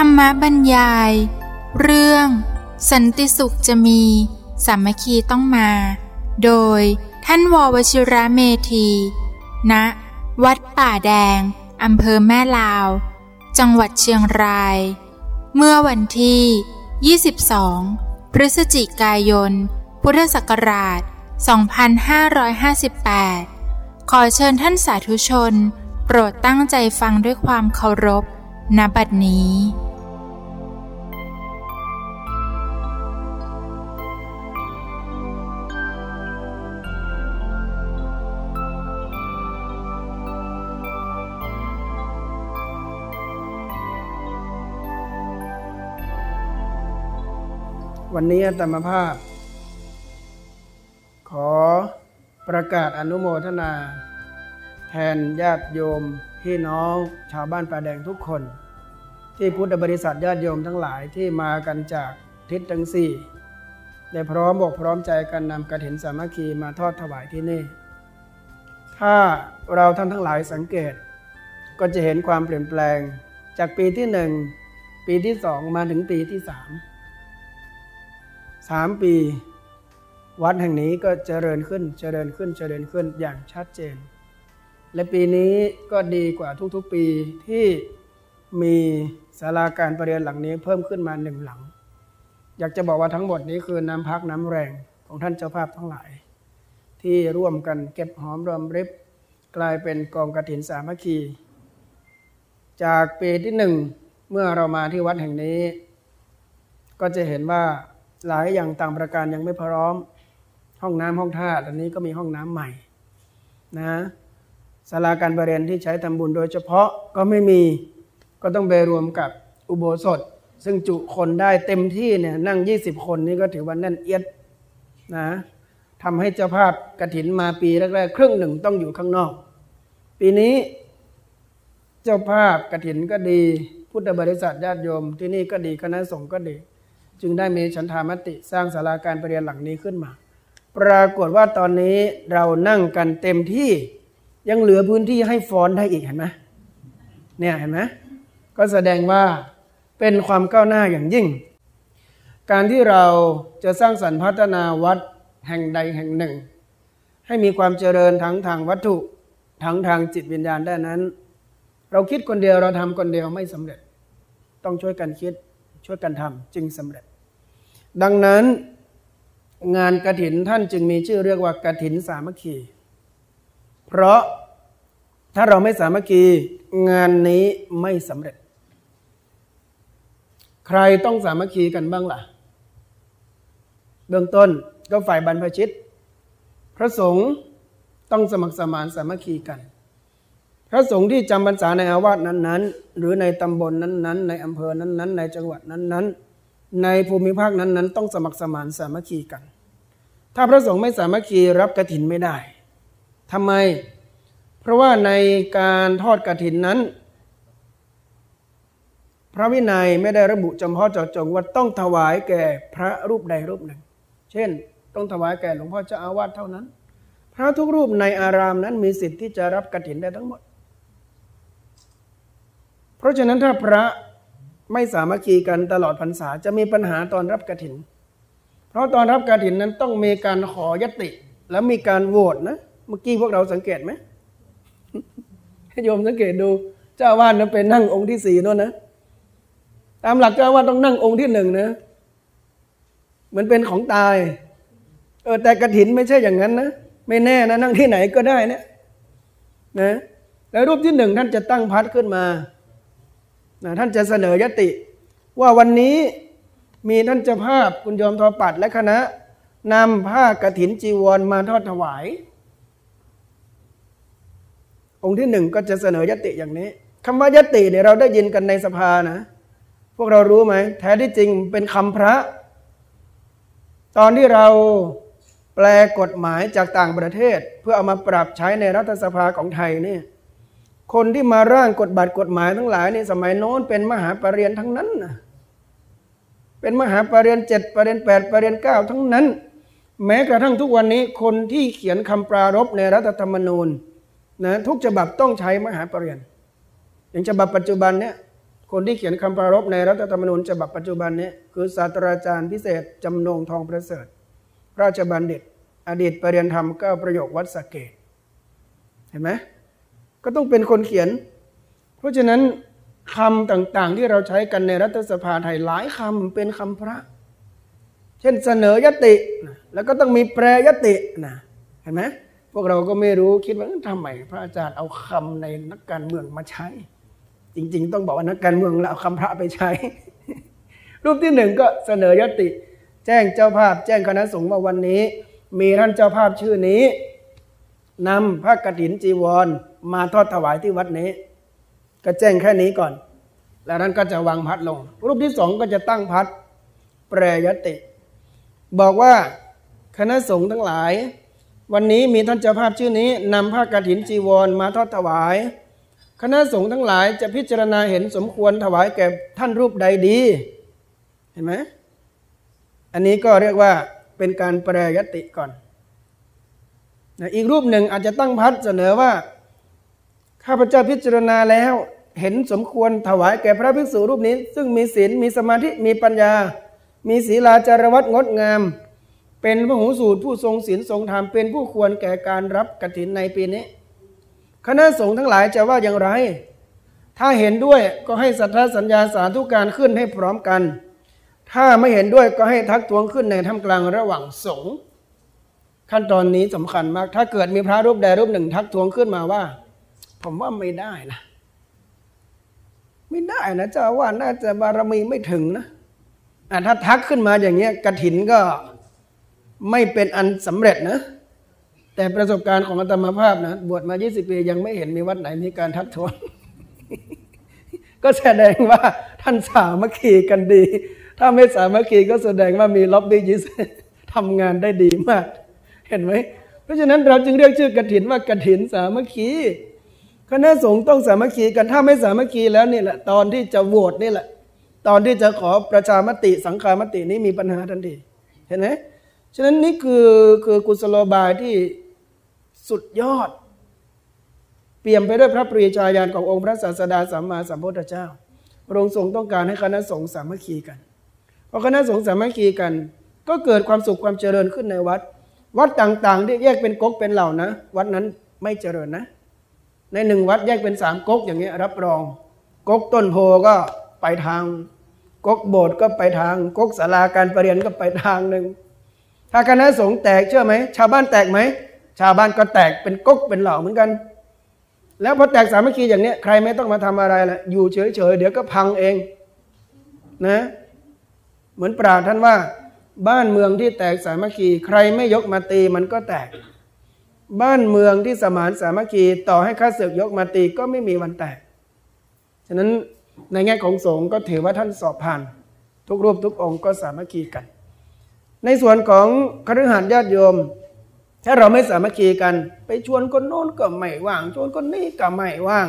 รรมบรรยาย เรื่อง สันติสุขจะมีสามัคคีต้องมา โดยท่านววชิระเมธีณวัดป่าแดงอำเภอแม่ลาว จังหวัดเชียงราย เมื่อวันที่ 22 พฤศจิกายน พุทธศักราช 2558 ขอเชิญท่านสาธุชน โปรดตั้งใจฟังด้วยความเคารพณบัดนี้ วันนี้อาตมภาพ ขอประกาศอนุโมทนา แทนญาติโยมพี่น้องชาวบ้านป่าแดงทุกคน ที่พุทธบริษัทญาติโยมทั้งหลายที่มากันจากทิศทั้งสี่ได้พร้อมบอกพร้อมใจกันนำกระถินสามัคคีมาทอดถวายที่นี่ ถ้าเราท่านทั้งหลายสังเกต ก็จะเห็นความเปลี่ยนแปลงจากปีที่หนึ่งปีที่สองมาถึงปีที่สาม สามปี วัดแห่งนี้ก็เจริญขึ้นเจริญขึ้นเจริญขึ้นอย่างชัดเจน และปีนี้ก็ดีกว่าทุกๆปีที่มีศาลาการประเรียนหลังนี้เพิ่มขึ้นมาหนึ่งหลัง อยากจะบอกว่าทั้งหมดนี้คือน้ำพักน้ำแรงของท่านเจ้าภาพทั้งหลาย ที่ร่วมกันเก็บหอมรอมริบกลายเป็นกองกระถินสามัคคี จากปีที่หนึ่งเมื่อเรามาที่วัดแห่งนี้ ก็จะเห็นว่า หลายอย่างต่างประการยังไม่พร้อม ห้องน้ำห้องท่าตอนนี้ก็มีห้องน้ำใหม่นะศาลาการประเรียนที่ใช้ทำบุญโดยเฉพาะก็ไม่มีก็ต้องไปรวมกับอุโบสถ ซึ่งจุคนได้เต็มที่เนี่ยนั่ง 20 คนนี่ก็ถือว่าแน่นเอียดนะทำให้เจ้าภาพกระถินมาปีแรกๆ ครึ่งหนึ่งต้องอยู่ข้างนอก ปีนี้เจ้าภาพกระถินก็ดี พุทธบริษัทญาติโยม ที่นี่ก็ดีคณะสงฆ์ก็ดี จึงได้มีฉันทามติสร้างศาลาการประเรียนหลังนี้ขึ้นมา ปรากฏว่าตอนนี้เรานั่งกันเต็มที่ยังเหลือพื้นที่ให้ฟ้อนได้อีกเห็นไหมเนี่ยเห็นไหมก็แสดงว่าเป็นความก้าวหน้าอย่างยิ่ง การที่เราจะสร้างสรรค์พัฒนาวัดแห่งใดแห่งหนึ่ง ให้มีความเจริญทั้งทางวัตถุทั้งทางจิตวิญญาณได้นั้น เราคิดคนเดียวเราทำคนเดียวไม่สำเร็จ ต้องช่วยกันคิดช่วยกันทำจึงสำเร็จ ดังนั้นงานกระถินท่านจึงมีชื่อเรียกว่ากระถินสามัคคี เพราะถ้าเราไม่สามัคคีงานนี้ไม่สำเร็จ ใครต้องสามัคคีกันบ้างล่ะ เบื้องต้นก็ฝ่ายบรรพชิต พระสงฆ์ต้องสมัครสมานสามัคคีกัน พระสงฆ์ที่จำพรรษาในอาวาสนั้น ๆ หรือในตำบลนั้น ๆ ในอำเภอนั้น ๆ ในจังหวัดนั้น ๆ ในภูมิภาคนั้นๆ ต้องสมัครสมานสามัคคีกัน ถ้าพระสงฆ์ไม่สามัคคีรับกระถินไม่ได้ทำไม เพราะว่าในการทอดกระถินนั้น พระวินัยไม่ได้ระบุจำเพาะเจาะจงว่าต้องถวายแก่พระรูปใดรูปหนึ่ง เช่น ต้องถวายแก่หลวงพ่อเจ้าอาวาสเท่านั้น พระทุกรูปในอารามนั้นมีสิทธิ์ที่จะรับกระถินได้ทั้งหมด เพราะฉะนั้นถ้าพระ ไม่สามัคคีกันตลอดพรรษาจะมีปัญหาตอนรับกระถิน เพราะตอนรับกระถินนั้นต้องมีการขอยติ และมีการโหวตนะ เมื่อกี้พวกเราสังเกตไหมให้โยมสังเกตดู เจ้าอาวาสนั้นเป็นนั่งองค์ที่สี่โน่นนะ ตามหลักเจ้าอาวาสต้องนั่งองค์ที่หนึ่งนะ เหมือนเป็นของตาย เออแต่กระถินไม่ใช่อย่างนั้นนะ ไม่แน่นะนั่งที่ไหนก็ได้นะนะ แล้วรูปที่หนึ่งท่านจะตั้งพัดขึ้นมา นะท่านจะเสนอยติ ว่าวันนี้มีท่านเจ้าภาพคุณยอมทอปัดและคณะนำผ้ากระถินจีวรมาทอดถวาย องค์ที่หนึ่งก็จะเสนอยติอย่างนี้คำว่ายติเนี่ยเราได้ยินกันในสภานะ พวกเรารู้ไหมแท้ที่จริงเป็นคำพระ ตอนที่เราแปลกฎหมายจากต่างประเทศ เพื่อเอามาปรับใช้ในรัฐสภาของไทยเนี่ย คนที่มาร่างกฎบัตรกฎหมายทั้งหลายในสมัยโน้นเป็นมหาปรริญญาทั้งนั้นนะเป็นมหาปรริญญาเจ็ดปรริญญาแปดปรริญญาเก้าทั้งนั้น แม้กระทั่งทุกวันนี้คนที่เขียนคำปรารบในรัฐธรรมนูญนะทุกฉบับต้องใช้มหาปรริญญาอย่างฉบับปัจจุบันเนี่ยคนที่เขียนคำปรารภในรัฐธรรมนูญฉบับปัจจุบันนี้คือศาสตราจารย์พิเศษจำนงทองประเสริฐ ราชบัณฑิต อดีตปรริญญาธรรมก้าประโยควัดสเกตเห็นไหม ก็ต้องเป็นคนเขียน เพราะฉะนั้นคำต่างๆ ที่เราใช้กันในรัฐสภาไทยหลายคำเป็นคำพระ เช่นเสนอยติแล้วก็ต้องมีแปรยตินะเห็นไหมพวกเราก็ไม่รู้คิดว่าทำไมพระอาจารย์เอาคำในนักการเมืองมาใช้ จริง ๆ ต้องบอกว่านักการเมืองเราเอาคำพระไปใช้ รูปที่หนึ่งก็เสนอยติ แจ้งเจ้าภาพ แจ้งคณะสงฆ์ว่าวันนี้ มีท่านเจ้าภาพชื่อนี้นำพระกฐินจีวร มาทอดถวายที่วัดนี้ ก็แจ้งแค่นี้ก่อน แล้วนั้นก็จะวางพัดลง รูปที่สองก็จะตั้งพัดแปรยติ บอกว่าคณะสงฆ์ทั้งหลาย วันนี้มีท่านเจ้าภาพชื่อนี้นำผ้ากฐินจีวรมาทอดถวาย คณะสงฆ์ทั้งหลายจะพิจารณาเห็นสมควรถวายแก่ท่านรูปใดดี เห็นไหมอันนี้ก็เรียกว่าเป็นการแปรยติก่อนอีกรูปหนึ่งอาจจะตั้งพัดเสนอว่า ข้าพเจ้าพิจารณาแล้วเห็นสมควรถวายแก่พระภิกษุรูปนี้ ซึ่งมีศีลมีสมาธิมีปัญญา มีศีลาจารวัตงดงาม เป็นพระหูสูตรผู้ทรงศีลทรงธรรมเป็นผู้ควรแก่การรับกฐินในปีนี้ คณะสงฆ์ทั้งหลายจะว่าอย่างไร ถ้าเห็นด้วยก็ให้สัทธาสัญญาสาธุการขึ้นให้พร้อมกัน ถ้าไม่เห็นด้วยก็ให้ทักท้วงขึ้นในท่ามกลางระหว่างสงฆ์ขั้นตอนนี้สำคัญมาก ถ้าเกิดมีพระรูปใดรูปหนึ่งทักท้วงขึ้นมาว่า ผมว่าไม่ได้นะ ไม่ได้นะเจ้าว่าน่าจะบารมีไม่ถึงนะถ้าทักขึ้นมาอย่างเงี้ยกระถินก็ไม่เป็นอันสำเร็จนะ แต่ประสบการณ์ของอาตมาภาพนะบวชมา 20 ปี ยังไม่เห็นมีวัดไหนมีการทักท้วงก็แสดงว่าท่านสามัคคีกันดี ถ้าไม่สามัคคีก็แสดงว่ามีล็อบบี้ยิสทำงานได้ดีมาก เห็นไหม เพราะฉะนั้นเราจึงเรียกชื่อกฐินว่ากฐินสามัคคี คณะสงฆ์ต้องสามัคคีกันถ้าไม่สามัคคีแล้วนี่แหละตอนที่จะโหวตนี่แหละ ตอนที่จะขอประชามติสังฆามตินี้มีปัญหาทันทีเห็นไหมฉะนั้นนี่คือคือกุศโลบายที่สุดยอด เปี่ยมไปด้วยพระปรีชาญาณขององค์พระศาสดาสัมมาสัมพุทธเจ้าพระองค์ทรงต้องการให้คณะสงฆ์สามัคคีกันพอคณะสงฆ์สามัคคีกัน ก็เกิดความสุขความเจริญขึ้นในวัด วัดต่างๆ ที่แยกเป็นก๊กเป็นเหล่านะ วัดนั้นไม่เจริญนะ ในหนึ่งวัดแยกเป็นสามก๊กอย่างนี้ยรับรองก๊กต้นโพก็ไปทางก๊กโบสถ์ก็ไปทางก๊กศาลาการประเรียนก็ไปทางหนึ่งถ้าคณะสงฆ์แตกเชื่อไหมชาวบ้านแตกไหมชาวบ้านก็แตกเป็นก๊กเป็นเหล่าเหมือนกัน แล้วพอแตกสามัคคีอย่างเนี้ยใครไม่ต้องมาทำอะไรละอยู่เฉยๆเดี๋ยวก็พังเองนะเหมือนปราท่านว่า บ้านเมืองที่แตกสามัคคี ใครไม่ยกมาตีมันก็แตก บ้านเมืองที่สมานสามัคคีต่อให้ข้าศึกยกมาตีก็ไม่มีวันแตก ฉะนั้นในแง่ของสงฆ์ก็ถือว่าท่านสอบผ่าน ทุกรูปทุกองค์ก็สามัคคีกัน ในส่วนของคฤหัสถ์ญาติโยม ถ้าเราไม่สามัคคีกัน ไปชวนคนโน้นก็ไม่ว่าง ชวนคนนี้ก็ไม่ว่าง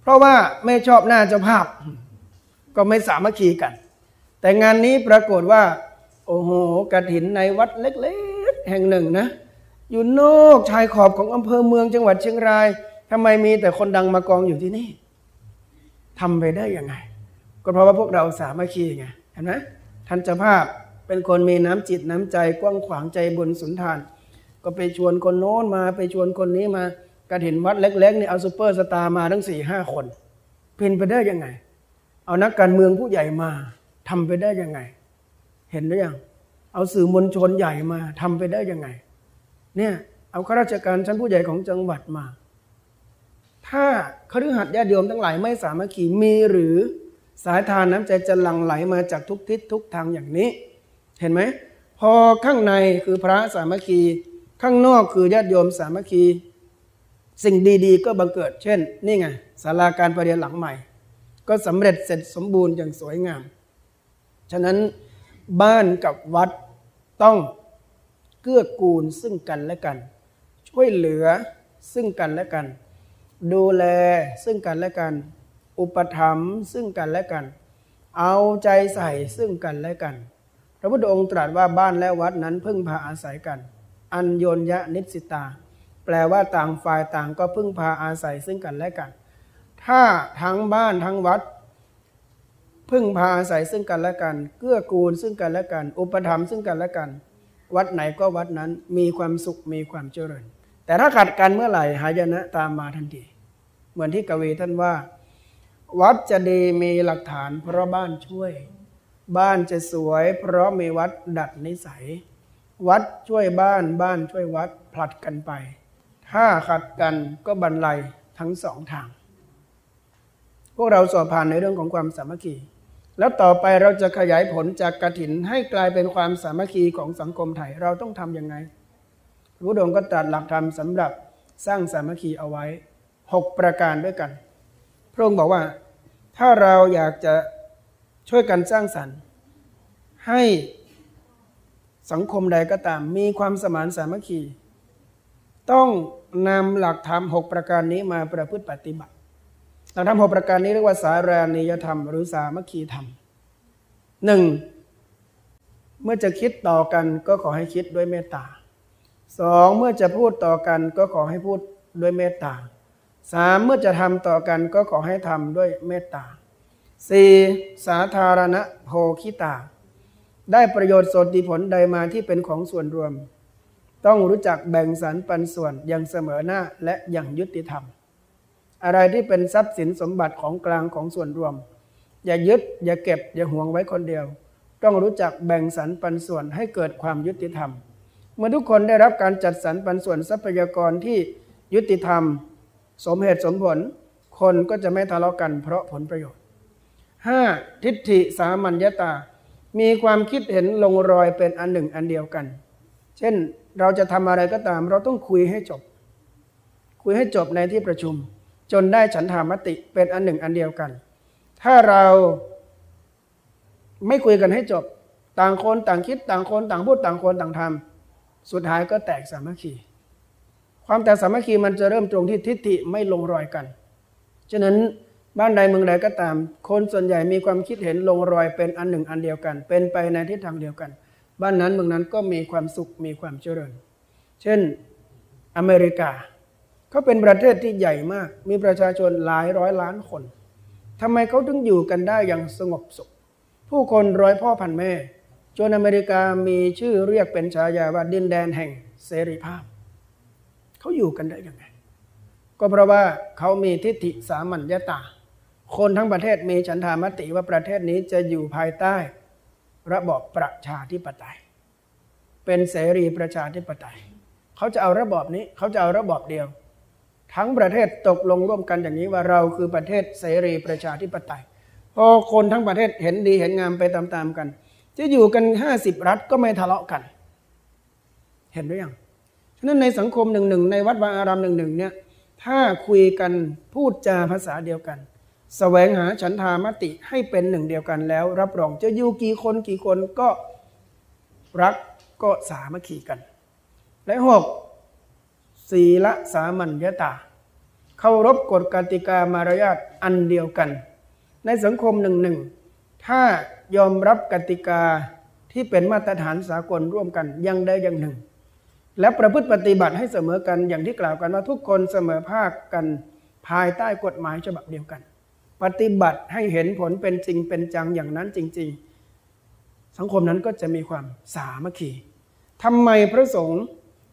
เพราะว่าไม่ชอบหน้าเจ้าภาพ ก็ไม่สามัคคีกัน แต่งานนี้ปรากฏว่า โอ้โหกระถินในวัดเล็ก ๆ แห่งหนึ่งนะ อยู่นอกชายขอบของอำเภอเมืองจังหวัดเชียงรายทำไมมีแต่คนดังมากองอยู่ที่นี่ทำไปได้ยังไง ก็เพราะว่าพวกเราสามัคคีไงเห็นไหมท่านเจ้าภาพเป็นคนมีน้ำจิตน้ำใจกว้างขวางใจบุญสุนทาน ก็ไปชวนคนโน้นมาไปชวนคนนี้มากระถินวัดเล็กๆนี่เอาซูเปอร์สตาร์มาทั้งสี่ห้าคนเป็นไปได้ยังไง เอานักการเมืองผู้ใหญ่มาทำไปได้ยังไง เห็นหรือยังเอาสื่อมวลชนใหญ่มาทำไปได้ยังไง เนี่ยเอาข้าราชการชั้นผู้ใหญ่ของจังหวัดมา ถ้าคฤหัสถ์ญาติโยมทั้งหลายไม่สามารถขี่มีหรือสายทานน้ำใจจะหลั่งไหลมาจากทุกทิศทุกทางอย่างนี้ เห็นไหมพอข้างในคือพระสามัคคี ข้างนอกคือญาติโยมสามัคคี สิ่งดีๆ ก็บังเกิด เช่น นี่ไงศาลาการประเรียนหลังใหม่ ก็สำเร็จเสร็จสมบูรณ์อย่างสวยงาม ฉะนั้นบ้านกับวัดต้อง เกื้อกูลซึ่งกันและกัน ช่วยเหลือซึ่งกันและกัน ดูแลซึ่งกันและกัน อุปถัมภ์ซึ่งกันและกัน เอาใจใส่ซึ่งกันและกันระพุทธองค์ตรัสว่าบ้านและวัดนั้นพึ่งพาอาศัยกัน อัญโยยะนิสิตา แปลว่าต่างฝ่ายต่างก็พึ่งพาอาศัยซึ่งกันและกัน ถ้าทั้งบ้านทั้งวัดพึ่งพาอาศัยซึ่งกันและกัน เกื้อกูลซึ่งกันและกัน อุปถัมภ์ซึ่งกันและกัน วัดไหนก็วัดนั้นมีความสุขมีความเจริญ แต่ถ้าขัดกันเมื่อไหร่หายนะตามมาทันทีเหมือนที่กวีท่านว่า วัดจะดีมีหลักฐานเพราะบ้านช่วย บ้านจะสวย เพราะมีวัดดัดนิสัย วัดช่วยบ้านบ้านช่วยวัดผลัดกันไป ถ้าขัดกันก็บรรลัยทั้งสองทาง พวกเราสอบผ่านในเรื่องของความสามัคคี แล้วต่อไปเราจะขยายผลจากกระถินให้กลายเป็นความสามัคคีของสังคมไทยเราต้องทำยังไงพระพุทธองค์ก็ตรัสหลักธรรมสำหรับสร้างสามัคคีเอาไว้หกประการด้วยกัน พระองค์บอกว่าถ้าเราอยากจะช่วยกันสร้างสรรค์ ให้สังคมใดก็ตาม มีความสมานสามัคคี ต้องนำหลักธรรมหกประการนี้มาประพฤติปฏิบัติ หลักธรรมหประการนี้เรียกว่าสารานิยธรรม หรือสามัคคีธรรมหนึ่งเมื่อจะคิดต่อกันก็ขอให้คิดด้วยเมตตาสองเมื่อจะพูดต่อกันก็ขอให้พูดด้วยเมตตาสามเมื่อจะทำต่อกันก็ขอให้ทำด้วยเมตตาสี่สาธารณโภคิตา ได้ประโยชน์สดดีผลใดมาที่เป็นของส่วนรวม ต้องรู้จักแบ่งสรรปันส่วนอย่างเสมอหน้าและอย่างยุติธรรม อะไรที่เป็นทรัพย์สินสมบัติของกลางของส่วนรวม อย่ายึด อย่าเก็บ อย่าห่วงไว้คนเดียว ต้องรู้จักแบ่งสรรปันส่วนให้เกิดความยุติธรรม เมื่อทุกคนได้รับการจัดสรรปันส่วนทรัพยากรที่ยุติธรรม สมเหตุสมผล คนก็จะไม่ทะเลาะกันเพราะผลประโยชน์ 5. ทิฏฐิสามัญญาตา มีความคิดเห็นลงรอยเป็นอันหนึ่งอันเดียวกัน เช่นเราจะทำอะไรก็ตาม เราต้องคุยให้จบ คุยให้จบในที่ประชุม จนได้ฉันทามติเป็นอันหนึ่งอันเดียวกัน ถ้าเราไม่คุยกันให้จบ ต่างคนต่างคิดต่างคนต่างพูดต่างคนต่างทำสุดท้ายก็แตกสามัคคี ความแตกสามัคคีมันจะเริ่มตรงที่ทิฏฐิไม่ลงรอยกัน ฉะนั้นบ้านใดเมืองใดก็ตาม คนส่วนใหญ่มีความคิดเห็นลงรอยเป็นอันหนึ่งอันเดียวกัน เป็นไปในทิศทางเดียวกัน บ้านนั้นเมืองนั้นก็มีความสุขมีความเจริญ เช่นอเมริกา เขาเป็นประเทศที่ใหญ่มาก มีประชาชนหลายร้อยล้านคนทำไมเขาถึงอยู่กันได้อย่างสงบสุข ผู้คนร้อยพ่อพันแม่ จนอเมริกามีชื่อเรียกเป็นฉายาว่าดินแดนแห่งเสรีภาพ เขาอยู่กันได้ยังไง ก็เพราะว่าเขามีทิฏฐิสามัญญาตา คนทั้งประเทศมีฉันทามติว่าประเทศนี้จะอยู่ภายใต้ ระบอบประชาธิปไตย เป็นเสรีประชาธิปไตย เขาจะเอาระบอบนี้ เขาจะเอาระบอบเดียว ทั้งประเทศตกลงร่วมกันอย่างนี้ว่าเราคือประเทศเสรีประชาธิปไตย พอคนทั้งประเทศเห็นดีเห็นงามไปตามๆกัน จะอยู่กันห้าสิบรัฐก็ไม่ทะเลาะกัน เห็นหรือยังฉะนั้นในสังคมหนึ่งหนึ่งในวัดวาอารามหนึ่งหนึ่งเนี่ยถ้าคุยกันพูดจาภาษาเดียวกันสแสวงหาฉันทามติให้เป็นหนึ่งเดียวกันแล้ว รับรองจะอยู่กี่คนกี่คนก็รักก็สามัคคีกัน และหก ศีละสามัญญาตาเคารพกฎกติกามารยาทอันเดียวกัน ในสังคมหนึ่งหนึ่งถ้ายอมรับกติกาที่เป็นมาตรฐานสากลร่วมกันยังได้อย่างหนึ่ง และประพฤติปฏิบัติให้เสมอกันอย่างที่กล่าวกันว่าทุกคนเสมอภาคกันภายใต้กฎหมายฉบับเดียวกัน ปฏิบัติให้เห็นผลเป็นจริงเป็นจังอย่างนั้นจริง ๆ สังคมนั้นก็จะมีความสามัคคีทำไมพระสงฆ์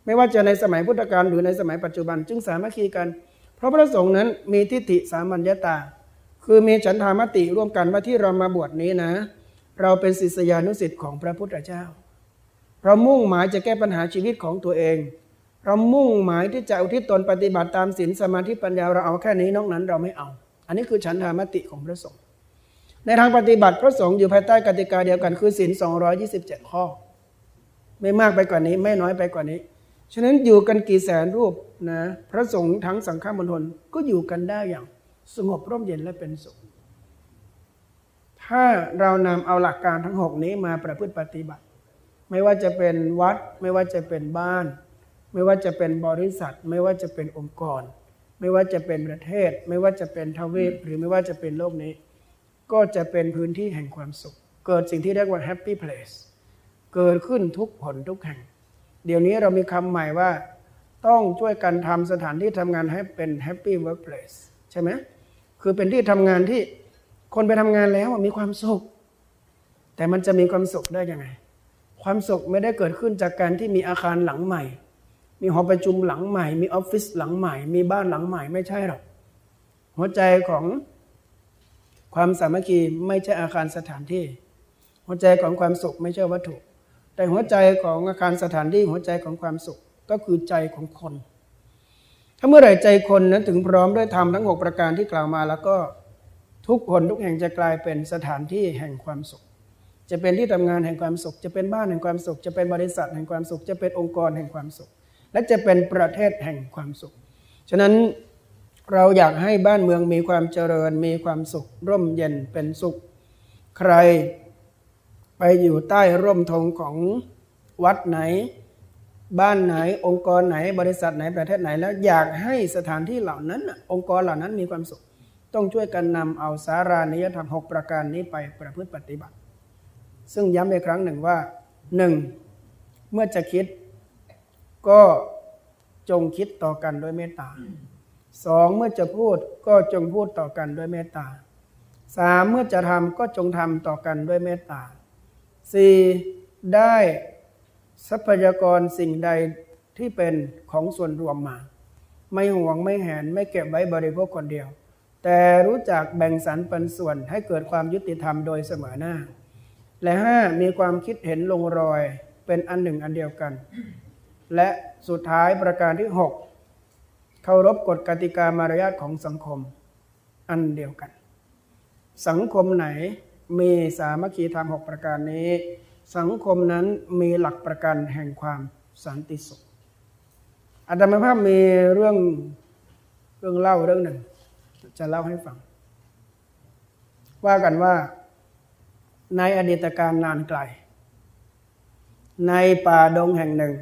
ไม่ว่าจะในสมัยพุทธกาลหรือในสมัยปัจจุบัน จึงสามัคคีกัน เพราะพระสงฆ์นั้นมีทิฏฐิสามัญญาตา คือมีฉันทามติร่วมกันว่าที่เรามาบวชนี้นะ เราเป็นศิษยานุสิษย์ของพระพุทธเจ้า เรามุ่งหมายจะแก้ปัญหาชีวิตของตัวเอง เรามุ่งหมายที่จะอุทิศตนปฏิบัติตามศีลสมาธิปัญญาเราเอาแค่นี้นอกนั้นเราไม่เอา อันนี้คือฉันทามติของพระสงฆ์ในทางปฏิบัติพระสงฆ์อยู่ภายใต้กติกาเดียวกันคือศีล227 ข้อ ไม่มากไปกว่านี้ ไม่น้อยไปกว่านี้ ฉะนั้นอยู่กันกี่แสนรูปนะพระสงฆ์ทั้งสังฆมณฑลก็อยู่กันได้อย่างสงบร่มเย็นและเป็นสุข ถ้าเรานำเอาหลักการทั้งหกนี้มาประพฤติปฏิบัติ ไม่ว่าจะเป็นวัด ไม่ว่าจะเป็นบ้าน ไม่ว่าจะเป็นบริษัท ไม่ว่าจะเป็นองค์กร ไม่ว่าจะเป็นประเทศ ไม่ว่าจะเป็นทวีปหรือไม่ว่าจะเป็นโลกนี้ ก็จะเป็นพื้นที่แห่งความสุข เกิดสิ่งที่เรียกว่า happy place เกิดขึ้นทุกผลทุกแห่ง เดี๋ยวนี้เรามีคำใหม่ว่า ต้องช่วยกันทำสถานที่ทำงานให้เป็น happy workplace ใช่ไหมคือเป็นที่ทำงานที่คนไปทำงานแล้วมีความสุข แต่มันจะมีความสุขได้ยังไง ความสุขไม่ได้เกิดขึ้นจากการที่มีอาคารหลังใหม่ มีหอประชุมหลังใหม่ มีออฟฟิศหลังใหม่ มีบ้านหลังใหม่ไม่ใช่หรอก หัวใจของความสามัคคีไม่ใช่อาคารสถานที่ หัวใจของความสุขไม่ใช่วัตถุ แต่หัวใจของอาคารสถานที่หัวใจของความสุขก็คือใจของคน ถ้าเมื่อไหร่ใจคนนั้นถึงพร้อมด้วยธรรมทั้งหกประการที่กล่าวมา แล้วก็ทุกคนทุกแห่งจะกลายเป็นสถานที่แห่งความสุข จะเป็นที่ทำงานแห่งความสุข จะเป็นบ้านแห่งความสุข จะเป็นบริษัทแห่งความสุข จะเป็นองค์กรแห่งความสุข และจะเป็นประเทศแห่งความสุข ฉะนั้นเราอยากให้บ้านเมืองมีความเจริญมีความสุข ร่มเย็นเป็นสุข ใคร ไปอยู่ใต้ร่มธงของวัดไหน บ้านไหน องค์กรไหน บริษัทไหนประเทศไหน แล้วอยากให้สถานที่เหล่านั้น องค์กรเหล่านั้นมีความสุข ต้องช่วยกันนำเอาสารานิยธรรมหประการนี้ไปประพฤติปฏิบัติ ซึ่งย้ำอีกครั้งหนึ่งว่าหนึ่งเมื่อจะคิดก็จงคิดต่อกันด้วยเมตตาสองเมื่อจะพูดก็จงพูดต่อกันด้วยเมตตาสามเมื่อจะทำก็จงทำต่อกันด้วยเมตตา สี่ได้ทรัพยากรสิ่งใดที่เป็นของส่วนรวมมา ไม่ห่วงไม่แหนไม่เก็บไว้บริโภคคนเดียว แต่รู้จักแบ่งสรรปันส่วนให้เกิดความยุติธรรมโดยเสมอหน้า และห้ามีความคิดเห็นลงรอยเป็นอันหนึ่งอันเดียวกัน และสุดท้ายประการที่หกเคารพกฎกติกามารยาทของสังคมอันเดียวกัน สังคมไหน มีสามัคคีธรรมหกประการนี้ สังคมนั้นมีหลักประกันแห่งความสันติสุขอาตมาภาพมีเรื่องเรื่องเล่าเรื่องหนึ่ง จะเล่าให้ฟัง ว่ากันว่าในอดีตการนานไกล ในป่าดงแห่งหนึ่ง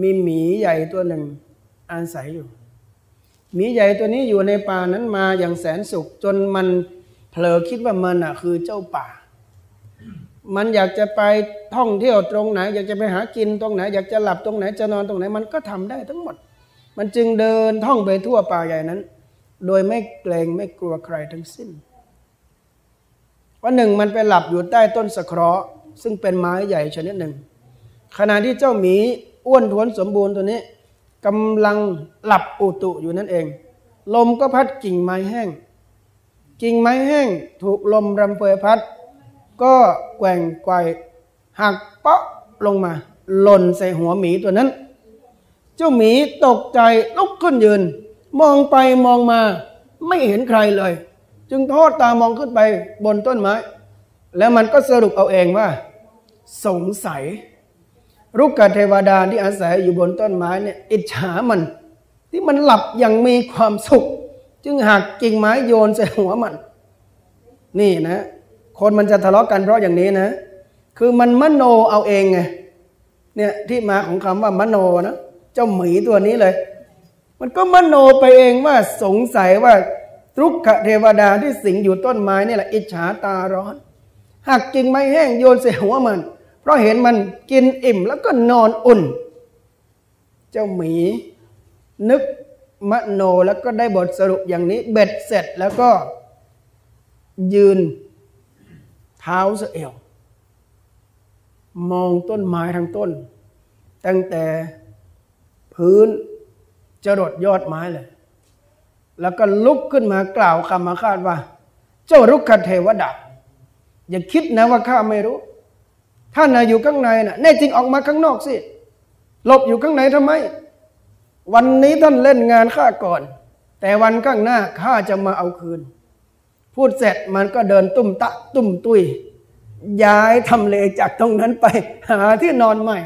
มีหมีใหญ่ตัวหนึ่งอาศัยอยู่หมีใหญ่ตัวนี้อยู่ในป่านั้นมาอย่างแสนสุขจนมัน เผลอคิดว่ามันอะคือเจ้าป่า มันอยากจะไปท่องเที่ยวตรงไหน อยากจะไปหากินตรงไหน อยากจะหลับตรงไหนจะนอนตรงไหน มันก็ทำได้ทั้งหมด มันจึงเดินท่องไปทั่วป่าใหญ่นั้น โดยไม่เกรงไม่กลัวใครทั้งสิ้นวันหนึ่งมันไปหลับอยู่ใต้ต้นสะเคราะห์ซึ่งเป็นไม้ใหญ่ชนิดหนึ่ง ขณะที่เจ้าหมีอ้วนท้วนสมบูรณ์ตัวนี้กำลังหลับอุตุอยู่นั่นเอง ลมก็พัดกิ่งไม้แห้ง กิ่งไม้แห้งถูกลมรำเพยพัด ก็แกว่งไกวหักเปาะลงมา หล่นใส่หัวหมีตัวนั้น เจ้าหมีตกใจลุกขึ้นยืน มองไปมองมาไม่เห็นใครเลย จึงทอดตามองขึ้นไปบนต้นไม้ แล้วมันก็สรุปเอาเองว่า สงสัย รุกกเทวดาที่อาศัยอยู่บนต้นไม้เนี่ยอิจฉามัน ที่มันหลับอย่างมีความสุข จึงหักกิ่งไม้โยนใส่หัวมัน นี่นะ คนมันจะทะเลาะกันเพราะอย่างนี้นะ คือมันมโนเอาเองไงเนี่ยที่มาของคำว่ามโนนะเจ้าหมีตัวนี้เลย มันก็มโนไปเองว่าสงสัยว่ารุกขเทวดาที่สิงอยู่ต้นไม้นี่แหละอิจฉาตาร้อนหักกิ่งไม้แห้งโยนใส่หัวมัน เพราะเห็นมันกินอิ่มแล้วก็นอนอุ่น เจ้าหมีนึก มโนแล้วก็ได้บทสรุปอย่างนี้ เบ็ดเสร็จแล้วก็ยืนเท้าสเอวมองต้นไม้ทั้งต้น ตั้งแต่พื้นจรดยอดไม้เลย แล้วก็ลุกขึ้นมากล่าวคำมาคาดว่า เจ้ารุกขเทวดาอย่าคิดนะว่าข้าไม่รู้ ท่านนะอยู่ข้างในนะแน่จริงออกมาข้างนอกสิหลบอยู่ข้างในทำไม วันนี้ท่านเล่นงานข้าก่อน แต่วันข้างหน้าข้าจะมาเอาคืน พูดเสร็จมันก็เดินตุ้มตะตุ้มตุยย้ายทำเลจากตรงนั้นไป หาที่นอนใหม่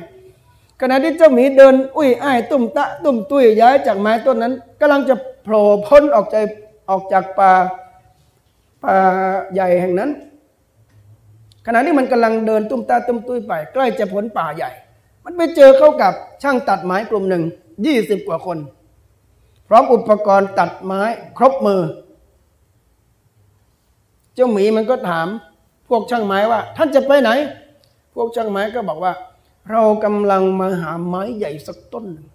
ขณะที่เจ้าหมีเดิน อุ้ยอ้ายตุ้มตะ ตุ้มตุยย้ายจากไม้ต้นนั้นกำลังจะโผล่พ้นออกใจออกจากป่าป่าใหญ่แห่งนั้น ขณะนี้มันกำลังเดินตุ้มตาตุ้มตุ้ยไป ใกล้จะพ้นป่าใหญ่ มันไปเจอเข้ากับช่างตัดไม้กลุ่มหนึ่ง ยี่สิบกว่าคน พร้อมอุปกรณ์ตัดไม้ครบมือ เจ้าหมีมันก็ถาม พวกช่างไม้ว่า ท่านจะไปไหน พวกช่างไม้ก็บอกว่า เรากำลังมาหาไม้ใหญ่สักต้นหนึ่ง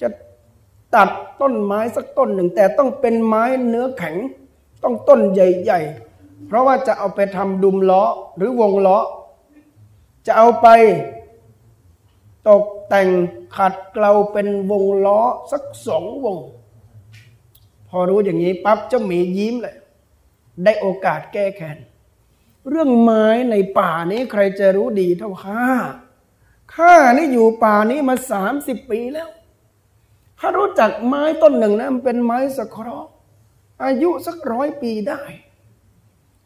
จะตัดต้นไม้สักต้นหนึ่ง แต่ต้องเป็นไม้เนื้อแข็ง ต้องต้นใหญ่ๆ เพราะว่าจะเอาไปทำดุมล้อหรือวงล้อ จะเอาไป ตกแต่งขัดเกลาเป็นวงล้อสักสองวง พอรู้อย่างนี้ปั๊บเจ้าหมียิ้มเลย ได้โอกาสแก้แค้นเรื่องไม้ในป่านี้ใครจะรู้ดีเท่าข้าข้านี่อยู่ป่านี้มาสามสิบปีแล้วข้ารู้จักไม้ต้นหนึ่งนะมันเป็นไม้สะเคราะห์อายุสักร้อยปีได้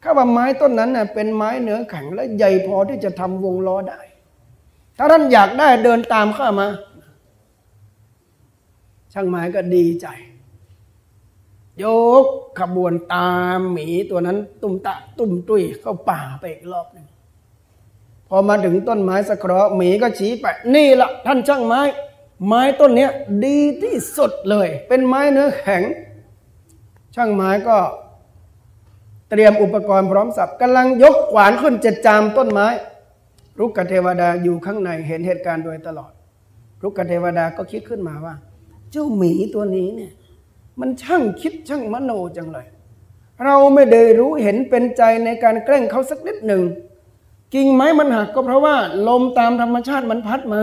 ข้าว่าไม้ต้นนั้นเน่ยเป็นไม้เนื้อแข็งและใหญ่พอที่จะทำวงล้อได้ ถ้าท่านอยากได้เดินตามข้ามา ช่างไม้ก็ดีใจ ยกขบวนตามหมีตัวนั้น ตุ่มตะตุ่มตุ้ยเข้าป่าไปอีกรอบหนึ่งพอมาถึงต้นไม้สะเคราะห์หมีก็ชี้ไป นี่ละท่านช่างไม้ ไม้ต้นเนี้ยดีที่สุดเลย เป็นไม้เนื้อแข็ง ช่างไม้ก็เตรียมอุปกรณ์พร้อมสับกำลังยกขวานขึ้นจะจามต้นไม้ รุกกเทวดาอยู่ข้างในเห็นเหตุการณ์โดยตลอด รุกกเทวดาก็คิดขึ้นมาว่า เจ้าหมีตัวนี้เนี่ย มันช่างคิดช่างมโนจังเลย เราไม่ได้รู้เห็นเป็นใจในการแกล้งเขาสักนิดหนึ่งกิ่งไม้มันหักก็เพราะว่า ลมตามธรรมชาติมันพัดมา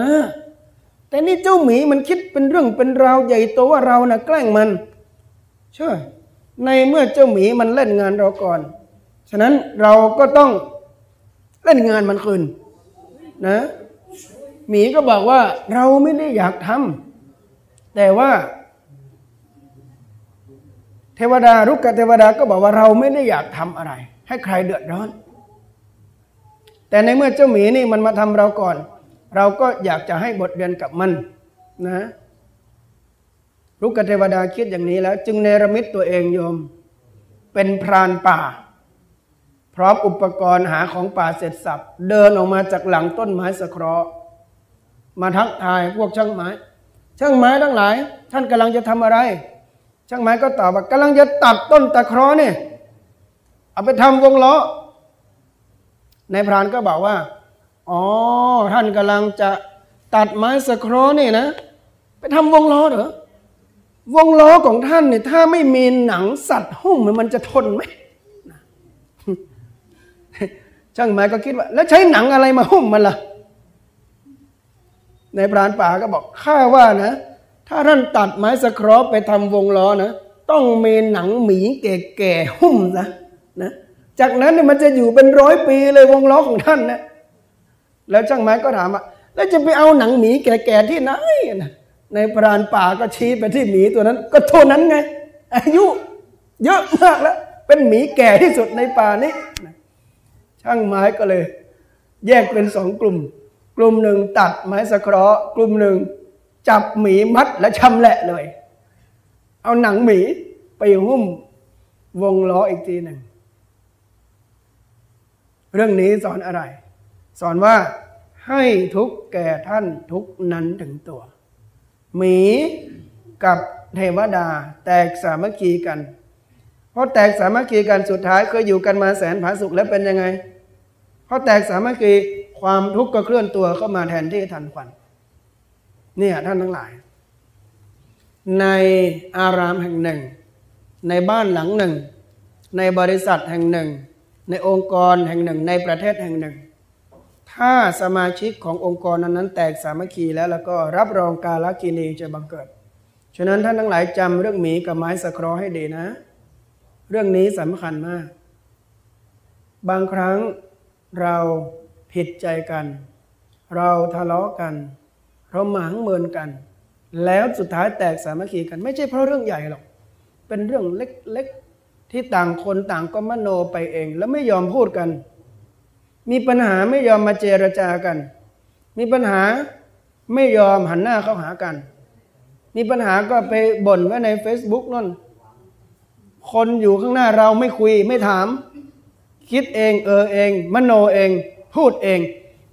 แต่นี่เจ้าหมีมันคิดเป็นเรื่องเป็นราวใหญ่โตว่าเรานะ่ะแกล้งมันใช่ในเมื่อเจ้าหมีมันเล่นงานเราก่อน ฉะนั้นเราก็ต้องเล่นงานมันคืน นะหมีก็บอกว่าเราไม่ได้อยากทำแต่ว่า เทวดารุกกเทวดาก็บอกว่าเราไม่ได้อยากทำอะไร ให้ใครเดือดร้อน แต่ในเมื่อเจ้าหมีนี่มันมาทำเราก่อน เราก็อยากจะให้บทเรียนกับมันนะรุกกเทวดาคิดอย่างนี้แล้ว จึงเนรมิตตัวเองโยม เป็นพรานป่า พร้อมอุปกรณ์หาของป่าเสร็จสับ เดินออกมาจากหลังต้นไม้สะเคราะห์มาทักทายพวกช่างไม้ ช่างไม้ทั้งหลาย ท่านกำลังจะทำอะไร ช่างไม้ก็ตอบว่ากำลังจะตัดต้นตะเคราะห์นี่ยเอาไปทำวงล้อในพรานก็บอกว่า อ๋อ ท่านกำลังจะตัดไม้สะเคราะห์นี่นะ ไปทำวงล้อเหรอวงล้อของท่านเนี่ยถ้าไม่มีหนังสัตว์หุ้มมันจะทนไหม ช่างไม้ก็คิดว่า แล้วใช้หนังอะไรมาหุ้มมันล่ะ ในพรานป่าก็บอกข้าว่านะ ถ้าท่านตัดไม้สครอปไปทำวงล้อนะต้องมีหนังหมีแก่ๆหุ้มนะนะจากนั้นเนี่ยมันจะอยู่เป็นร้อยปีเลยวงล้อของท่านนะแล้วช่างไม้ก็ถามว่าแล้วจะไปเอาหนังหมีแก่ๆที่ไหนนะในพรานป่าก็ชี้ไปที่หมีตัวนั้น ก็โทนนั้นไง อายุเยอะมากแล้ว เป็นหมีแก่ที่สุดในป่านี้ ช่างไม้ก็เลย แยกเป็นสองกลุ่ม กลุ่มหนึ่งตัดไม้สะเคราะห์กลุ่มหนึ่งจับหมีมัดและชำแหละเลย เอาหนังหมีไปหุ้มวงล้ออีกทีหนึ่ง เรื่องนี้สอนอะไร สอนว่าให้ทุกแก่ท่านทุกนั้นถึงตัว หมีกับเทวดาแตกสามัคคีกัน เพราะแตกสามัคคีกันสุดท้ายเคยอยู่กันมาแสนผาสุขแล้วเป็นยังไง พราะแตกสามัคคีความทุกข์ก็เคลื่อนตัวเข้ามาแทนที่ทันควันเนี่ยท่านทั้งหลาย ในอารามแห่งหนึ่ง ในบ้านหลังหนึ่ง ในบริษัทแห่งหนึ่ง ในองค์กรแห่งหนึ่ง ในประเทศแห่งหนึ่ง ถ้าสมาชิกขององค์กรนั้นแตกสามัคคีแล้วแล้วก็รับรองกาลกินีจะบังเกิดฉะนั้นท่านทั้งหลายจำเรื่องหมีกับไม้สครอให้ดีนะ เรื่องนี้สำคัญมาก บางครั้ง เราผิดใจกัน เราทะเลาะกัน เราหมางเมินกัน แล้วสุดท้ายแตกสามัคคีกัน ไม่ใช่เพราะเรื่องใหญ่หรอก เป็นเรื่องเล็กๆที่ต่างคนต่างก็มโนไปเอง แล้วไม่ยอมพูดกัน มีปัญหาไม่ยอมมาเจรจากัน มีปัญหาไม่ยอมหันหน้าเข้าหากัน มีปัญหาก็ไปบ่นไว้ใน Facebook นั่นคนอยู่ข้างหน้าเราไม่คุยไม่ถาม คิดเองเออเอง มโนเอง พูดเอง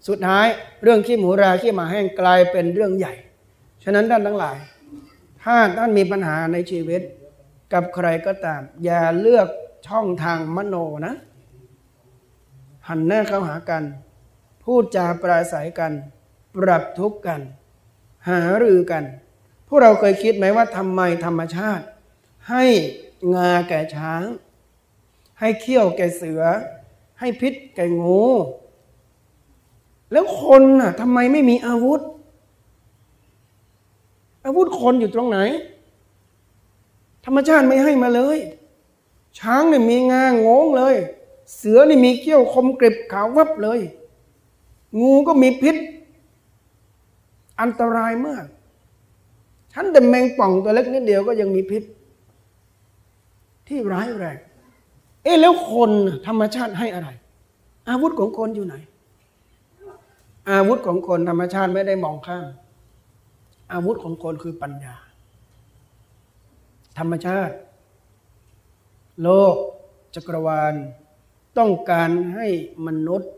สุดท้ายเรื่องขี้หมูราขี้หมาแห้งกลายเป็นเรื่องใหญ่ ฉะนั้นท่านทั้งหลาย ถ้าท่านมีปัญหาในชีวิต กับใครก็ตาม อย่าเลือกช่องทางมโนนะ หันหน้าเข้าหากัน พูดจาปราศัยกัน ปรับทุกข์กัน หารือกัน พวกเราเคยคิดไหมว่าทำไมธรรมชาติ ให้งาแก่ช้าง ให้เขี้ยวแก่เสือ ให้พิษแก่งู แล้วคนน่ะทำไมไม่มีอาวุธ อาวุธคนอยู่ตรงไหน ธรรมชาติไม่ให้มาเลย ช้างเนี่ยมีงางงเลย เสือนี่มีเขี้ยวคมกริบขาววับเลย งูก็มีพิษ อันตรายมาก ฉันแต่แมงป่องตัวเล็กนิดเดียวก็ยังมีพิษ ที่ร้ายแรง เอ๊ะแล้วคนธรรมชาติให้อะไร อาวุธของคนอยู่ไหน อาวุธของคนธรรมชาติไม่ได้มองข้ามอาวุธของคนคือปัญญา ธรรมชาติ โลกจักรวาล ต้องการให้มนุษย์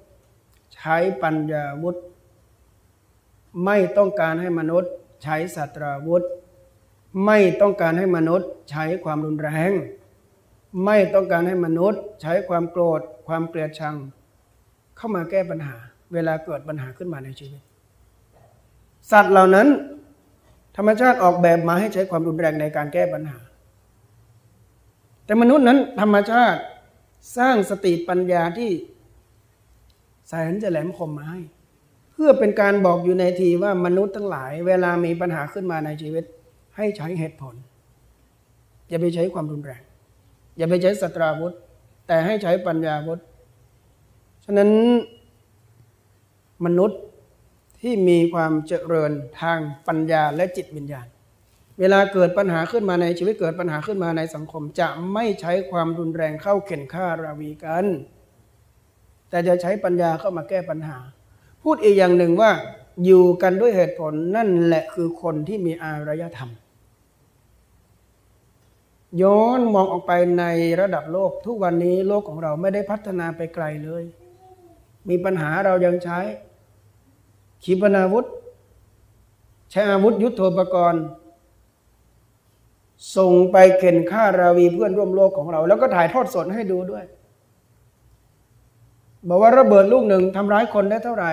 ใช้ปัญญาวุธ ไม่ต้องการให้มนุษย์ ใช้สัตราวุธ ไม่ต้องการให้มนุษย์ ใช้ความรุนแรง ไม่ต้องการให้มนุษย์ใช้ความโกรธ ความเกลียดชัง เข้ามาแก้ปัญหา เวลาเกิดปัญหาขึ้นมาในชีวิต สัตว์เหล่านั้น ธรรมชาติออกแบบมาให้ใช้ความรุนแรงในการแก้ปัญหา แต่มนุษย์นั้น ธรรมชาติสร้างสติปัญญาที่แสนจะแหลมคมมาให้ เพื่อเป็นการบอกอยู่ในทีว่ามนุษย์ทั้งหลาย เวลามีปัญหาขึ้นมาในชีวิต ให้ใช้เหตุผลอย่าไปใช้ความรุนแรง อย่าไปใช้สตราวุธ แต่ให้ใช้ปัญญาวุธ ฉะนั้นมนุษย์ที่มีความเจริญทางปัญญาและจิตวิญญาณ เวลาเกิดปัญหาขึ้นมาในชีวิตเกิดปัญหาขึ้นมาในสังคม จะไม่ใช้ความรุนแรงเข้าเข็นฆ่าราวีกัน แต่จะใช้ปัญญาเข้ามาแก้ปัญหา พูดอีกอย่างหนึ่งว่าอยู่กันด้วยเหตุผลนั่นแหละคือคนที่มีอารยธรรม ย้อนมองออกไปในระดับโลก ทุกวันนี้โลกของเราไม่ได้พัฒนาไปไกลเลย มีปัญหาเรายังใช้ ขีปนาวุธ ใช้อาวุธยุโทโธปกรณ์ ส่งไปเข็นฆ่าราวีเพื่อนร่วมโลกของเรา แล้วก็ถ่ายทอดสดให้ดูด้วย บอกว่าระเบิดลูกหนึ่งทำร้ายคนได้เท่าไหร่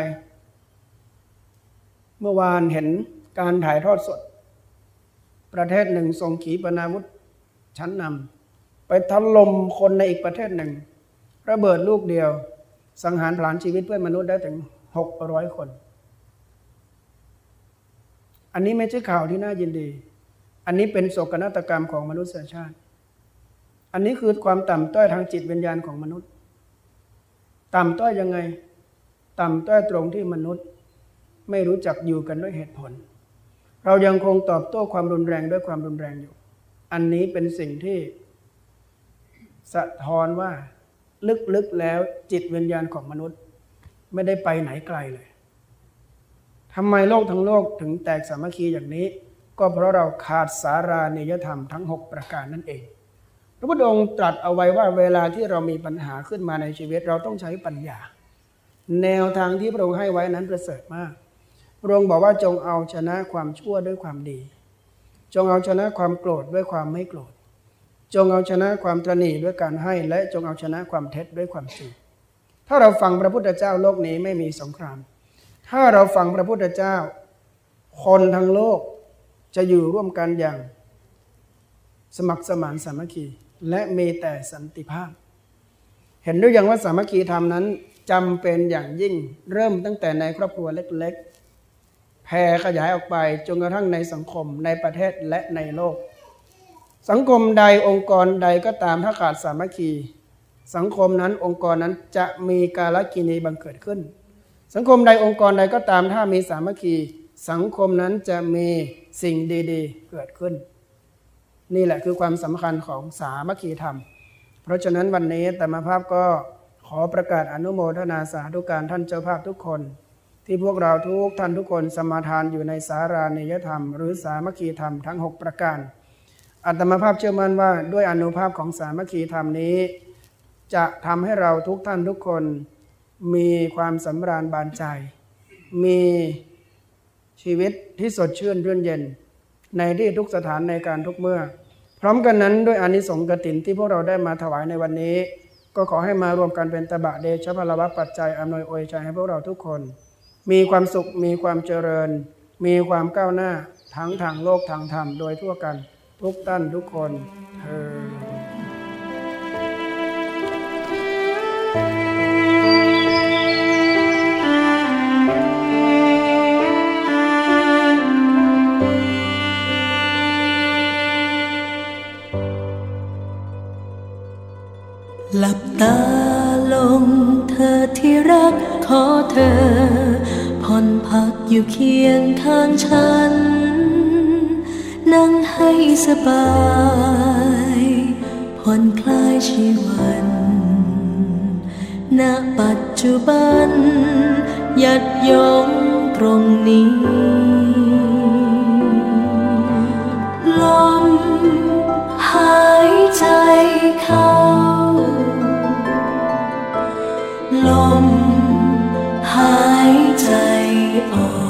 เมื่อวานเห็นการถ่ายทอดสด ประเทศหนึ่งส่งขีปนาวุธ ชั้นนำไปถล่มคนในอีกประเทศหนึ่ง ระเบิดลูกเดียว สังหารผลาญชีวิตเพื่อนมนุษย์ได้ถึงหกร้อยคน อันนี้ไม่ใช่ข่าวที่น่ายินดี อันนี้เป็นโศกนาฏกรรมของมนุษยชาติ อันนี้คือความต่ำต้อยทางจิตวิญญาณของมนุษย์ ต่ำต้อยยังไง ต่ำต้อยตรงที่มนุษย์ ไม่รู้จักอยู่กันด้วยเหตุผล เรายังคงตอบโต้ความรุนแรงด้วยความรุนแรงอยู่ อันนี้เป็นสิ่งที่สะท้อนว่า ลึกๆแล้วจิตวิญญาณของมนุษย์ ไม่ได้ไปไหนไกลเลยทำไมโลกทั้งโลกถึงแตกสามัคคีอย่างนี้ ก็เพราะเราขาดสารานิยธรรมทั้ง 6 ประการนั่นเอง พระพุทธองค์ตรัสเอาไว้ว่าเวลาที่เรามีปัญหาขึ้นมาในชีวิตเราต้องใช้ปัญญา แนวทางที่พระองค์ให้ไว้นั้นประเสริฐมาก พระองค์บอกว่าจงเอาชนะความชั่วด้วยความดี จงเอาชนะความโกรธด้วยความไม่โกรธ จงเอาชนะความตรณีด้วยการให้ และจงเอาชนะความเท็จด้วยความจริง ถ้าเราฟังพระพุทธเจ้าโลกนี้ไม่มีสงคราม ถ้าเราฟังพระพุทธเจ้า คนทั้งโลกจะอยู่ร่วมกันอย่าง สมัครสมานสามัคคี และมีแต่สันติภาพ เห็นด้วยอย่างว่าสามัคคีธรรมนั้นจำเป็นอย่างยิ่งเริ่มตั้งแต่ในครอบครัวเล็ก ๆ แผ่ขยายออกไปจนกระทั่งในสังคมในประเทศและในโลก สังคมใดองค์กรใดก็ตามถ้าขาดสามัคคี สังคมนั้นองค์กรนั้นจะมีกาลกินีบังเกิดขึ้น สังคมใดองค์กรใดก็ตามถ้ามีสามัคคี สังคมนั้นจะมีสิ่งดีๆ เกิดขึ้น นี่แหละคือความสำคัญของสามัคคีธรรม เพราะฉะนั้นวันนี้แต่มาภาพก็ขอประกาศอนุโมทนาสาธุการท่านเจ้าภาพทุกคน ที่พวกเราทุกท่านทุกคนสมาทานอยู่ในสารานิยธรรม หรือสามัคคีธรรมทั้ง 6 ประการ อัตมาภาพเชื่อมั่นว่าด้วยอนุภาพของสามัคคีธรรมนี้ จะทำให้เราทุกท่านทุกคนมีความสำราญบานใจ มีชีวิตที่สดชื่นรื่นเย็น ในที่ทุกสถานในการทุกเมื่อ พร้อมกันนั้นด้วยอนิสงส์กตินที่พวกเราได้มาถวายในวันนี้ ก็ขอให้มารวมกันเป็นตบะเดชพลวัปัจจัยอำนวยอวยใจให้พวกเราทุกคน มีความสุขมีความเจริญ มีความก้าวหน้าทั้งทางโลกทางธรรมโดยทั่วกันทุกท่านทุกคนเธอหลับตา อนพักอยู่เคียงข้างฉัน นั่งให้สบายผ่อนคลายชีวัน ณ ปัจจุบัน ยัดยงตรงนี้ ลมหายใจเข้า ลมหายใจ on.